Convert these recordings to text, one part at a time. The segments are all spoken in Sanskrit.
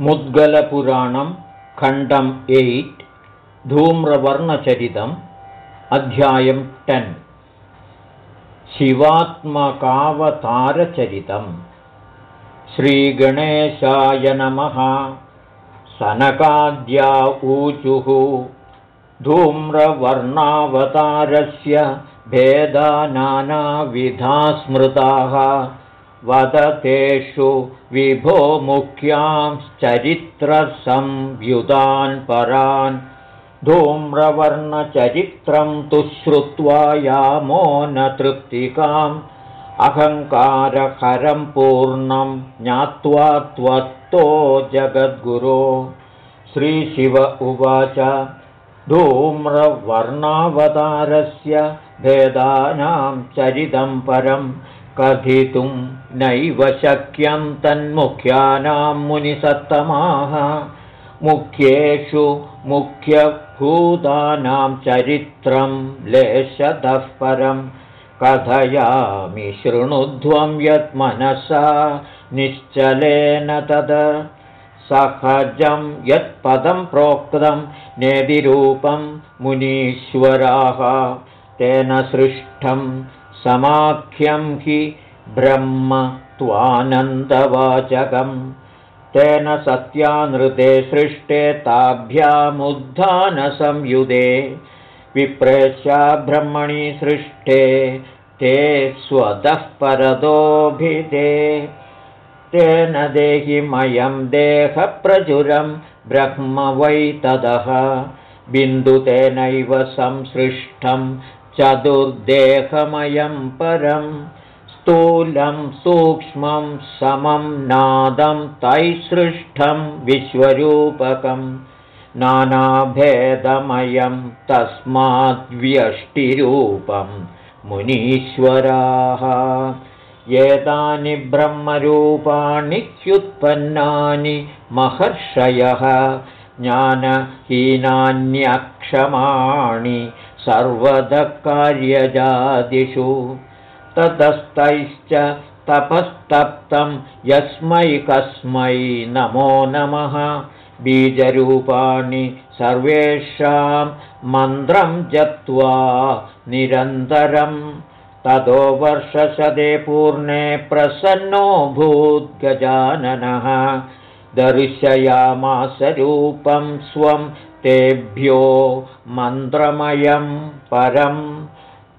मुद्गलपुराणं खण्डम् एय्ट् धूम्रवर्णचरितम् अध्यायं टेन्। शिवात्मकावतारचरितम्। श्रीगणेशाय नमः। सनकाद्या ऊचुः। धूम्रवर्णावतारस्य भेदा नानाविधा स्मृताः वदतेषु विभो मुख्यांश्चरित्रसंयुतान् परान् धूम्रवर्णचरित्रं तु श्रुत्वा यामो न तृप्तिकाम्। अहङ्कारहरं पूर्णं ज्ञात्वा त्वत्तो जगद्गुरो। श्रीशिव उवाच धूम्रवर्णावतारस्य भेदानां चरितं परं कथितुं नैव शक्यं तन्मुख्यानां मुनिसत्तमाः। मुख्येषु मुख्यभूतानां चरित्रं लेशतः परं कथयामि शृणुध्वं यत् मनसा निश्चलेन तद। सहजं यत्पदं प्रोक्तं नेदिरूपं मुनीश्वराः। तेन सृष्टं समाख्यं हि ब्रह्म त्वानन्दवाचकम्। तेन सत्यानृते सृष्टे ताभ्यामुद्धानसंयुधे। विप्रेष्या ब्रह्मणि सृष्टे ते स्वतः परतोभिधे तेन देहिमयं देहप्रचुरं ब्रह्म वै ततः बिन्दुतेनैव संसृष्टं चतुर्देहमयं परं स्थूलं सूक्ष्मं समं नादं तैसृष्टं विश्वरूपकं नानाभेदमयं तस्माद्व्यष्टिरूपं मुनीश्वराः। एतानि ब्रह्मरूपाणि ह्युत्पन्नानि महर्षयः ज्ञानहीनान्यक्षमाणि सर्वदकार्यजादिषु ततस्तैश्च तपस्तप्तं यस्मै कस्मै नमो नमः। बीजरूपाणि सर्वेषां मन्त्रं जप्त्वा निरन्तरम् ततो वर्षशदे पूर्णे प्रसन्नो भूद्गजाननः दर्शयामासरूपं स्वं तेभ्यो मन्त्रमयं परं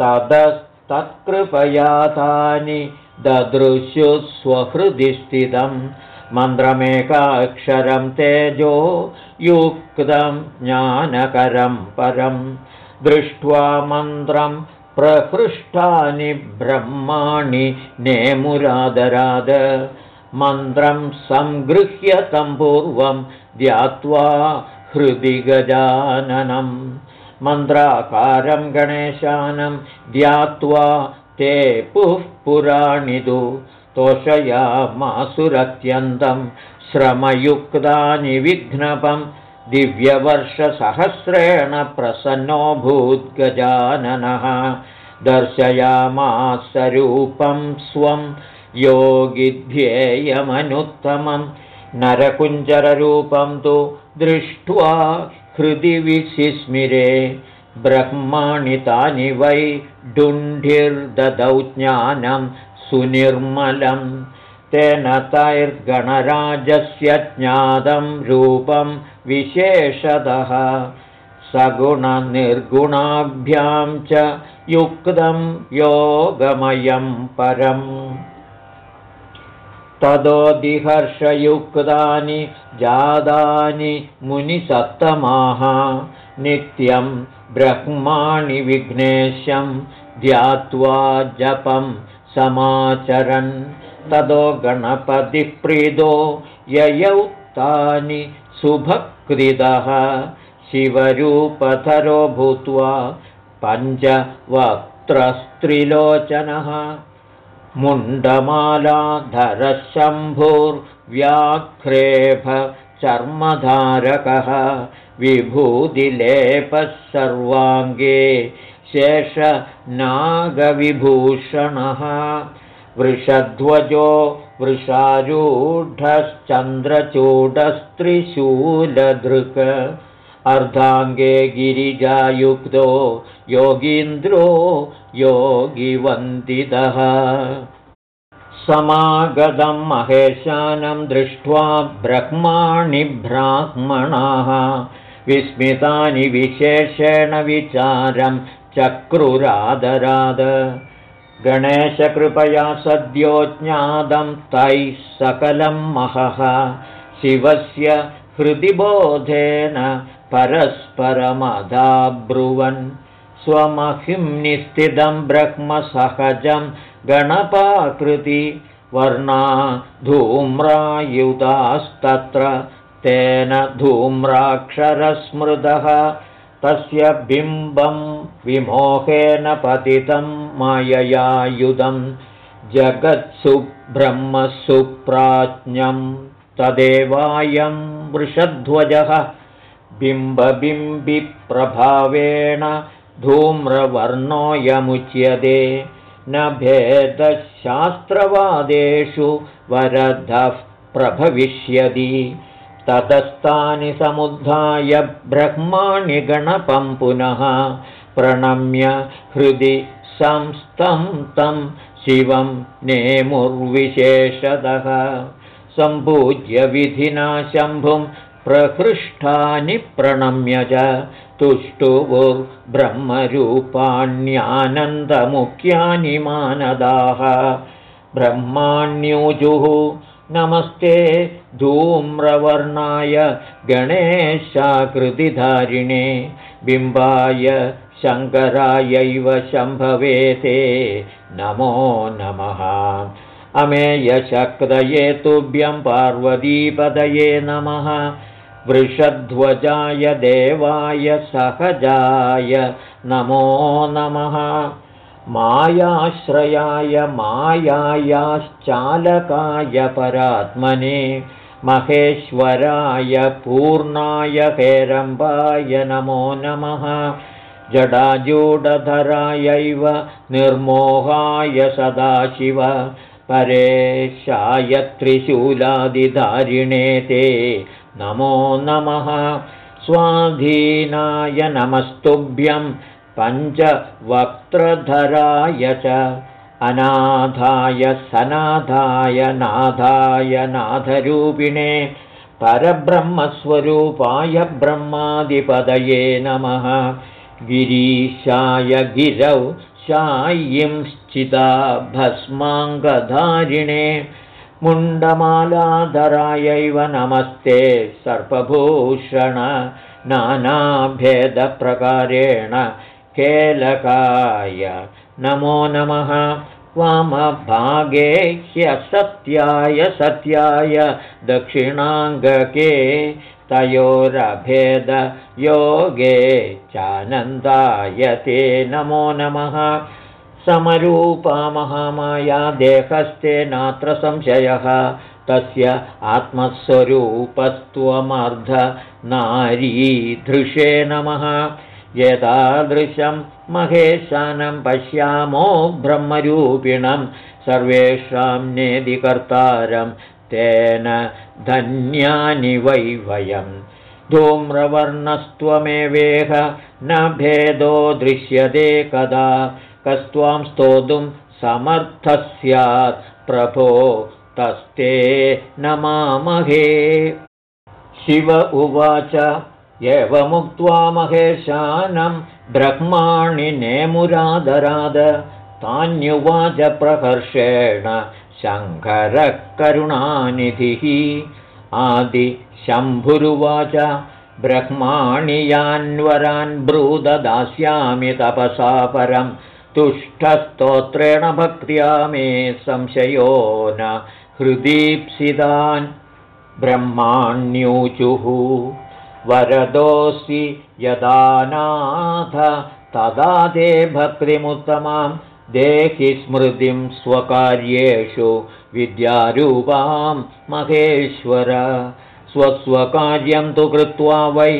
ततस्तत्कृपया तानि ददृशुस्वहृदि स्थितं। मन्त्रमेकाक्षरं तेजो युक्तं ज्ञानकरं परं। दृष्ट्वा मन्त्रं प्रहृष्टानि ब्रह्माणि नेमुरादराद मन्त्रं सङ्गृह्यतं पूर्वं ध्यात्वा हृदि गजाननं। मन्त्राकारं गणेशानं ध्यात्वा ते पुः पुराणिदु तोषयामासुरत्यन्तं श्रमयुक्तानि विघ्नपम् दिव्यवर्षसहस्रेण प्रसन्नो भूद्गजाननः। दर्शयामासरूपं स्वं योगिध्येयमनुत्तमं नरकुञ्जररूपं तु दृष्ट्वा हृदि विसिस्मिरे ब्रह्माणि तानि वै डुण्ढिर्ददौ ज्ञानं सुनिर्मलम् तेन तैर्गणराजस्य ज्ञातं रूपं विशेषतः सगुणनिर्गुणाभ्यां च युक्तं योगमयं परम् ततोदिहर्षयुक्तानि जादानि मुनिसत्तमाः। नित्यं ब्रह्माणि विघ्नेशं ध्यात्वा जपं समाचरन्। ततो गणपतिप्रीदो ययौ तानि शुभकृदः शिवरूपधरो भूत्वा पञ्चवक्त्रस्त्रिलोचनः मुण्डमालाधरशम्भुर्व्याघ्रेभ चर्मधारकः विभूतिलेपः सर्वाङ्गे शेषनागविभूषणः वृषध्वजो वृषारूढश्चन्द्रचूडस्त्रिशूलधृक् अर्धाङ्गे गिरिजायुक्तो योगीन्द्रो योगिवन्दितः। समागतं महेशानं दृष्ट्वा ब्रह्माणि ब्राह्मणाः। विस्मितानि विशेषेण विचारं चक्रुरादराद। गणेशकृपया सद्यो ज्ञातं तैः सकलं महः। शिवस्य हृदिबोधेन परस्परमदाब्रुवन् स्वमहिम्निस्थितं ब्रह्मसहजं गणपाकृति वर्णा धूम्रायुधास्तत्र तेन धूम्राक्षरस्मृतः तस्य बिम्बं विमोहेन पतितं माययायुधं जगत्सु ब्रह्मसुप्राज्ञं तदेवायं वृषध्वजः बिम्बबिम्बिप्रभावेण धूम्रवर्णोऽयमुच्यते। न भेदशास्त्रवादेषु वरदः प्रभविष्यति। ततस्तानि समुद्धाय ब्रह्माणि गणपं पुनः प्रणम्य हृदि संस्तं तं शिवं नेमुर्विशेषतः। सम्पूज्य विधिना शम्भुं प्रहृष्टानि प्रणम्य च तुष्टुवुर्ब्रह्मरूपाण्यनन्दमुख्यानि मानदाः। ब्रह्माण्यूजुः नमस्ते धूम्रवर्णाय गणेशाकृतिधारिणे बिम्बाय शङ्करायैव शम्भवेते नमो नमः। अमेयशक्तये तुभ्यं पार्वतीपदये नमः वृषध्वजाय देवाय सहजाय नमो नमः। मायाश्रयाय मायायाश्चालकाय परात्मने महेश्वराय पूर्णाय हेरम्बाय नमो नमः। जडाजूडधरायैव निर्मोहाय सदाशिव परेशाय त्रिशूलादिधारिणे ते नमो नमः। स्वाधीनाय नमस्तुभ्यं पञ्चवक्त्रधराय च। अनाथाय सनाथाय नाथाय नाथरूपिणे परब्रह्मस्वरूपाय ब्रह्मादिपदये नमः। गिरीशाय गिरौ शायिंश्चिता भस्माङ्गधारिणे मुण्डमालाधरायैव नमस्ते सर्पभूषण नानाभेदप्रकारेण केलकाय। नमो नमः। वामभागे ह्यसत्याय सत्याय। दक्षिणाङ्गके तयोरभेदयोगे चानन्दाय ते। नमो नमः समरूपा महामाया देहस्ते नात्र संशयः। तस्य आत्मस्वरूपत्वमर्धनारीधृशे नमः। एतादृशं महेशानं पश्यामो ब्रह्मरूपिणं। सर्वेषां नेदिकर्तारं तेन धन्यानि वै वयं धूम्रवर्णस्त्वमेवेह न भेदो दृश्यते कदा कस्त्वां स्तोतुं समर्थः स्यात् प्रभो तस्ते नमामहे। शिव उवाच एवमुक्त्वा महेशानं ब्रह्माणि नेमुरादराद। तान्युवाच प्रहर्षेण शङ्करः करुणानिधिः आदिशम्भुरुवाच ब्रह्माणि यान्वरान् ब्रूददास्यामि तपसा परम् तुष्टस्तोत्रेण भक्त्या मे संशयो न हृदीप्सितान् ब्रह्माण्यूचुः। वरदोऽसि यदानाथ तदा ते भक्तिमुत्तमां देहि स्मृतिं स्वकार्येषु विद्यारूपां महेश्वर। स्वस्वकार्यं तु कृत्वा वै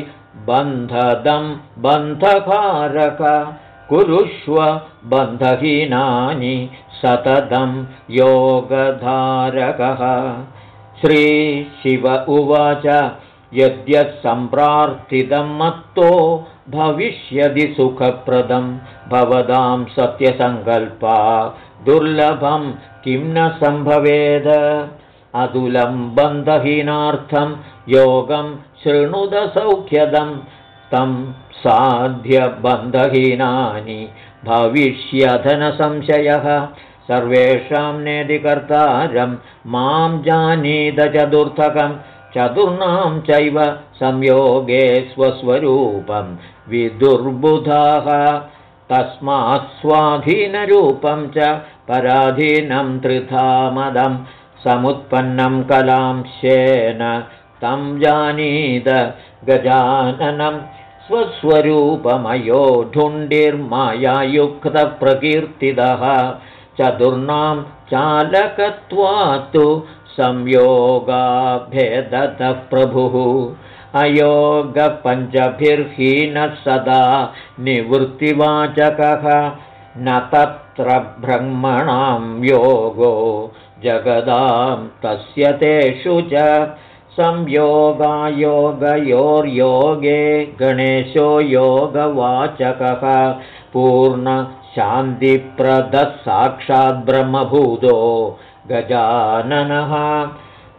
बन्धदं बन्धकारक कुरुष्व बन्धहीनानि सततं योगधारकः। श्रीशिव उवाच यद्यत्सम्प्रार्थितं मत्तो भविष्यति सुखप्रदं भवदां सत्यसङ्कल्पा दुर्लभं किं न सम्भवेद। अतुलं बन्धहीनार्थं योगं शृणुदसौख्यदं तं साध्यबन्धहीनानि भविष्यधनसंशयः। सर्वेषां नेदिकर्तारं मां जानीत चतुर्थकं चतुर्णां चैव संयोगे स्वस्वरूपं विदुर्बुधाः। तस्मात् स्वाधीनरूपं च पराधीनं त्रिधामदं समुत्पन्नं कलांशेन तं जानीत गजाननं स्वस्वरूपमयो ढुण्डिर्मायायुक्तप्रकीर्तितः चतुर्णां चालकत्वात्तु संयोगाभेदतः प्रभुः। अयोगपञ्चभिर्हीनः सदा निवृत्तिवाचकः। न तत्र ब्रह्मणां योगो जगदां तस्य तेषु च संयोगायोगयोर्योगे गणेशो योगवाचकः। पूर्णशान्तिप्रदः साक्षाद्ब्रह्मभूतो गजाननः।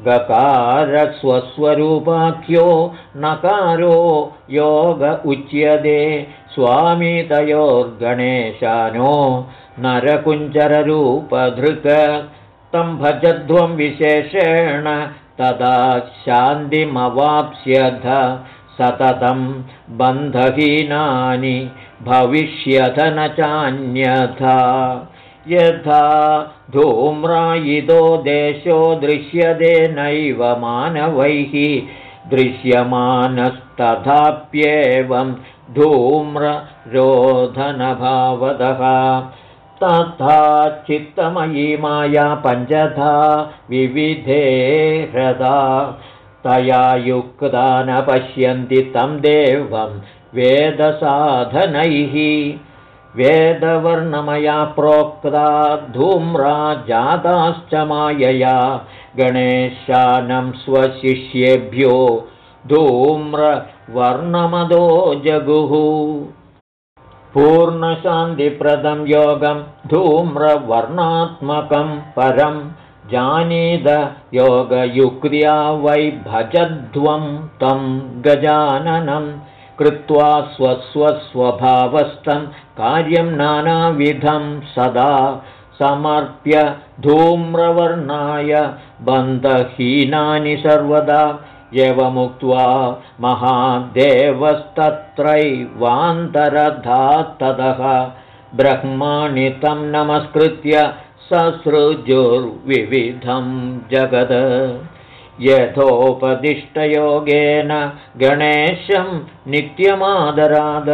गकारस्वस्वरूपाख्यो नकारो योग उच्यते। स्वामितयोर्गणेशानो नरकुञ्जररूपधृक् तं भजध्वं विशेषेण तदा शान्तिमवाप्स्यथ सततं बन्धहीनानि भविष्यथ न चान्यथा। यथा धूम्रायितो देशो दृश्यते नैव मानवैः दृश्यमानस्तथाप्येवं धूम्ररोधनभावदः तथा चित्तमयी माया पञ्चधा विविधे ह्रदा। तया युक्ता न पश्यन्ति तं देवं वेदसाधनैः। वेदवर्णमया प्रोक्ता धूम्रा जाताश्च मायया। गणेशानं स्वशिष्येभ्यो धूम्रवर्णमदो जगुः पूर्णशान्तिप्रदं योगं धूम्रवर्णात्मकं परं जानीद योगयुक्त्या वै भजध्वं तं गजाननं कृत्वा स्वस्वस्वभावस्थं कार्यं नानाविधं सदा समर्प्य धूम्रवर्णाय बन्धहीनानि सर्वदा एवमुक्त्वा महादेवस्तत्रैवान्तरधात्ततः ब्रह्माणि तं नमस्कृत्य ससृजुर्विविधं जगद यथोपदिष्टयोगेन गणेशं नित्यमादराद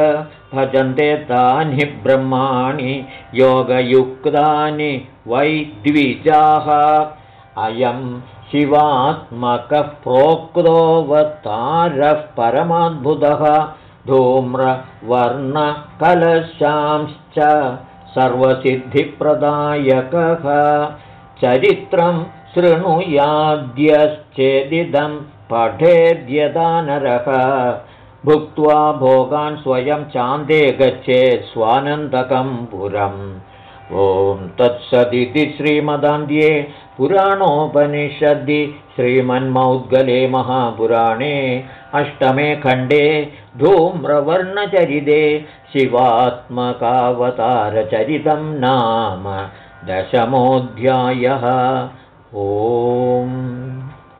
भजन्ते तानि ब्रह्माणि योगयुक्तानि वै द्विजाः। अयं शिवात्मकः प्रोक्तोऽवतारः परमाद्भुतः धूम्रवर्णकलशांश्च सर्वसिद्धिप्रदायकः। चरित्रं शृणुयाद्यश्चेदिदं पठेद्यदानरः। भुक्त्वा भोगान् स्वयं चान्दे गच्छेत् स्वानन्दकं पुरम् ॐ तत्सदिति श्रीमदान्ध्ये पुराणोपनिषदि श्रीमन्मौद्गले महापुराणे अष्टमे खण्डे धूम्रवर्णचरिते शिवात्मकावतारचरितं नाम दशमोऽध्यायः। ओम्